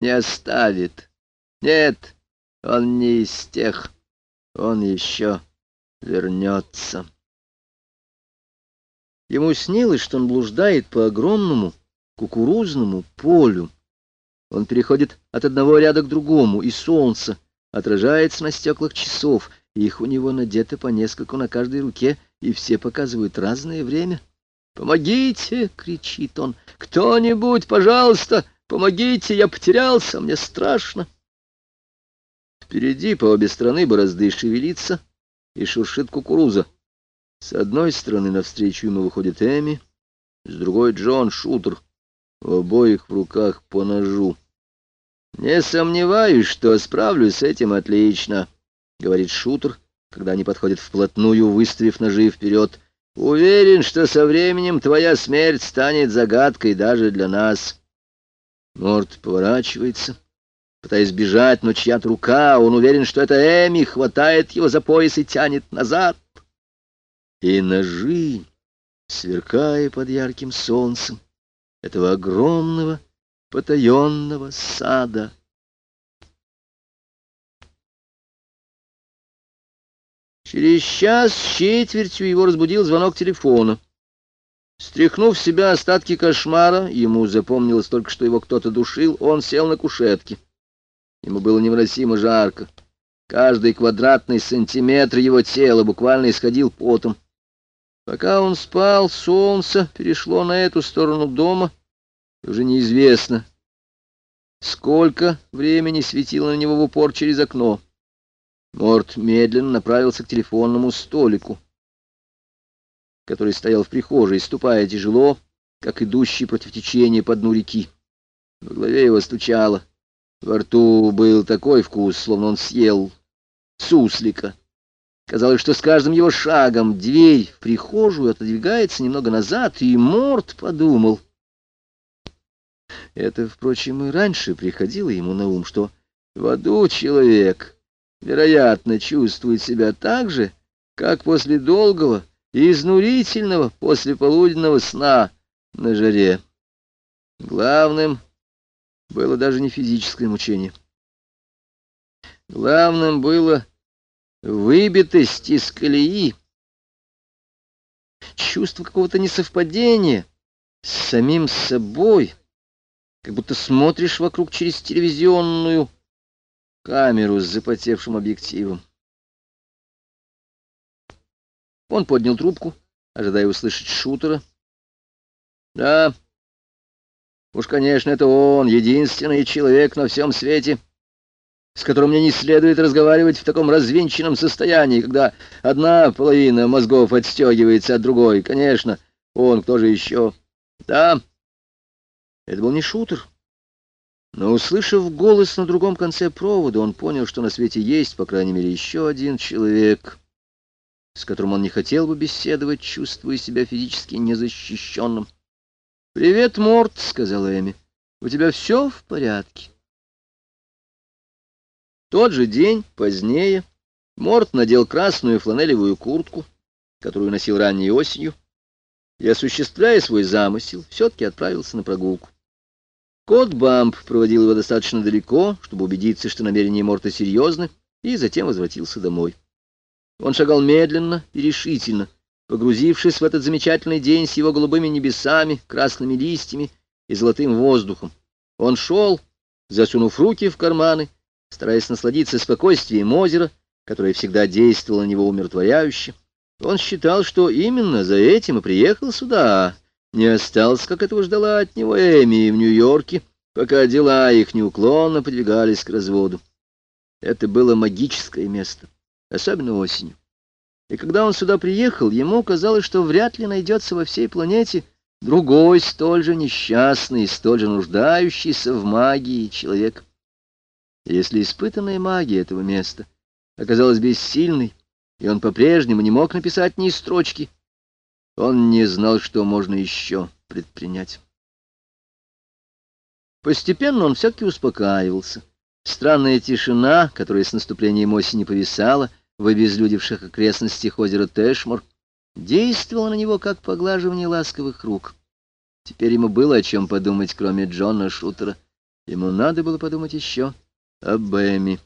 не оставит. Нет, он не из тех. Он еще вернется. Ему снилось, что он блуждает по огромному кукурузному полю. Он переходит от одного ряда к другому, и солнце отражается на стеклах часов. Их у него надеты по нескольку на каждой руке, и все показывают разное время. «Помогите!» — кричит он. «Кто-нибудь, пожалуйста, помогите! Я потерялся, мне страшно!» Впереди по обе стороны борозды шевелится и шуршит кукуруза. С одной стороны навстречу ему выходит Эми, с другой — Джон Шутер. У обоих в руках по ножу. «Не сомневаюсь, что справлюсь с этим отлично», — говорит Шутер, когда они подходят вплотную, выставив ножи вперед. «Уверен, что со временем твоя смерть станет загадкой даже для нас». Морд поворачивается, пытаясь бежать, но чья-то рука, он уверен, что это Эми, хватает его за пояс и тянет назад. И ножи, сверкая под ярким солнцем, этого огромного потаенного сада. Через час с четвертью его разбудил звонок телефона. Стряхнув в себя остатки кошмара, ему запомнилось только, что его кто-то душил, он сел на кушетке. Ему было невыносимо жарко. Каждый квадратный сантиметр его тела буквально исходил потом. Пока он спал, солнце перешло на эту сторону дома, уже неизвестно, сколько времени светило на него в упор через окно. Морт медленно направился к телефонному столику, который стоял в прихожей, ступая тяжело, как идущий против течения по дну реки. В голове его стучало. Во рту был такой вкус, словно он съел суслика. Казалось, что с каждым его шагом дверь в прихожую отодвигается немного назад, и Морт подумал. Это, впрочем, и раньше приходило ему на ум, что в аду человек, вероятно, чувствует себя так же, как после долгого изнурительного послеполуденного сна на жаре. Главным было даже не физическое мучение. Главным было выбитость из колеи, чувство какого-то несовпадения с самим собой, как будто смотришь вокруг через телевизионную камеру с запотевшим объективом. Он поднял трубку, ожидая услышать шутера. Да, уж, конечно, это он, единственный человек на всем свете, с которым мне не следует разговаривать в таком развинченном состоянии, когда одна половина мозгов отстегивается от другой. Конечно, он кто же еще? Да, это был не шутер. Но, услышав голос на другом конце провода, он понял, что на свете есть, по крайней мере, еще один человек, с которым он не хотел бы беседовать, чувствуя себя физически незащищенным. «Привет, Морт», — сказала Эми. «У тебя все в порядке?» тот же день, позднее, Морт надел красную фланелевую куртку, которую носил ранней осенью, и, осуществляя свой замысел, все-таки отправился на прогулку. Кот Бамп проводил его достаточно далеко, чтобы убедиться, что намерения Морта серьезны, и затем возвратился домой. Он шагал медленно и решительно, погрузившись в этот замечательный день с его голубыми небесами, красными листьями и золотым воздухом. Он шел, засунув руки в карманы, стараясь насладиться спокойствием озера, которое всегда действовало на него умиротворяюще. Он считал, что именно за этим и приехал сюда. Не осталось, как этого ждала от него Эми в Нью-Йорке, пока дела их неуклонно подвигались к разводу. Это было магическое место, особенно осенью. И когда он сюда приехал, ему казалось, что вряд ли найдется во всей планете другой столь же несчастный, столь же нуждающийся в магии человек. Если испытанная магия этого места оказалась бессильной, и он по-прежнему не мог написать ни строчки, он не знал, что можно еще предпринять. Постепенно он все-таки успокаивался. Странная тишина, которая с наступлением осени повисала в обезлюдевших окрестностях озера Тэшмор, действовала на него, как поглаживание ласковых рук. Теперь ему было о чем подумать, кроме Джона Шутера. Ему надо было подумать еще об Эми.